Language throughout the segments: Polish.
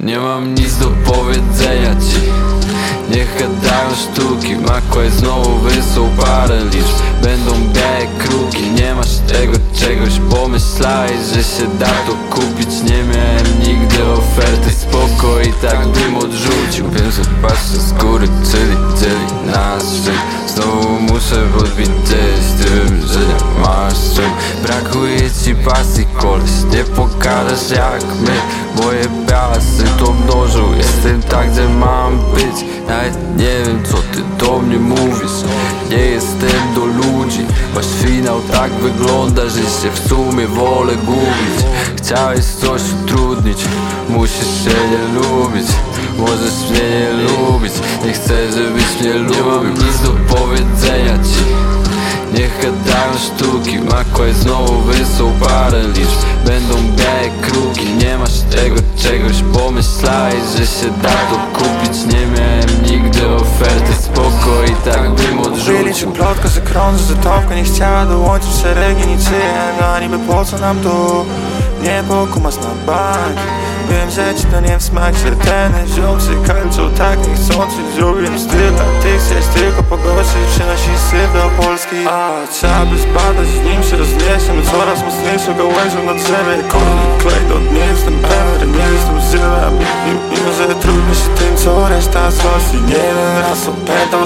Nie mam nic do powiedzenia ci. Niech gadają sztuki Makłaj znowu wysłał parę liczb. Będą białe kruki Nie masz tego czegoś. Pomyślałeś, że się da to kupić. Nie miałem nigdy oferty Spoko i tak bym odrzucił. Wiem, że patrzę z góry Czyli dzieli nas Znowu muszę podbić gdzieś Tym, że nie masz czym. Brakuje ci pasji koleś Nie pokażesz jak my Moje piasy to mnożą Jestem tak, gdzie mam być. Nawet nie wiem co ty do mnie mówisz. Nie jestem do ludzi. Wasz finał tak wygląda Że się w sumie wolę gubić. Chciałeś coś utrudnić. Musisz się nie lubić. Możesz mnie nie lubić. Nie chcę żebyś mnie lubił Nie mam nic do powiedzenia ci Niech gadają sztuki Makłaj znowu wysłał parę liczb. Będą białe kruki Nie masz tego czegoś Pomyślałeś, że się da to kupić. Nie miałem nigdy oferty Spoko i tak bym odrzucił. Plotka, że krąży, że topka nie chciała dołączyć w szeregi niczyje No niby po co nam to? Nie pokumasz na bank. Wiem, że ci to nie w smak, że ten ziomcy kalczą tak niechcący Zrobiłem styl, a ty chcesz tylko syf do Polski. A trzeba by zbadać, nim się rozniesiemy. Coraz mocniejszą gałęzią na drzewie. Korny klej, to nie jestem pełen, nie jestem zylem Mimo, że trudno się tym, co reszta z Rosji Nie jeden raz opętał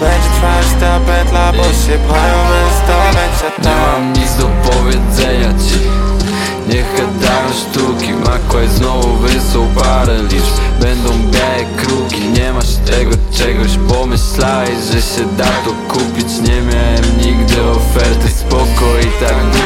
będzie trwać ta pętla Bo się pchają bez stolenia Nie mam nic do powiedzenia ci. Niech gadają sztuki Makłaj znowu wysłał parę liczb. Będą czegoś Pomyślałeś, że się da to kupić? Nie miałem nigdy oferty Spoko i tak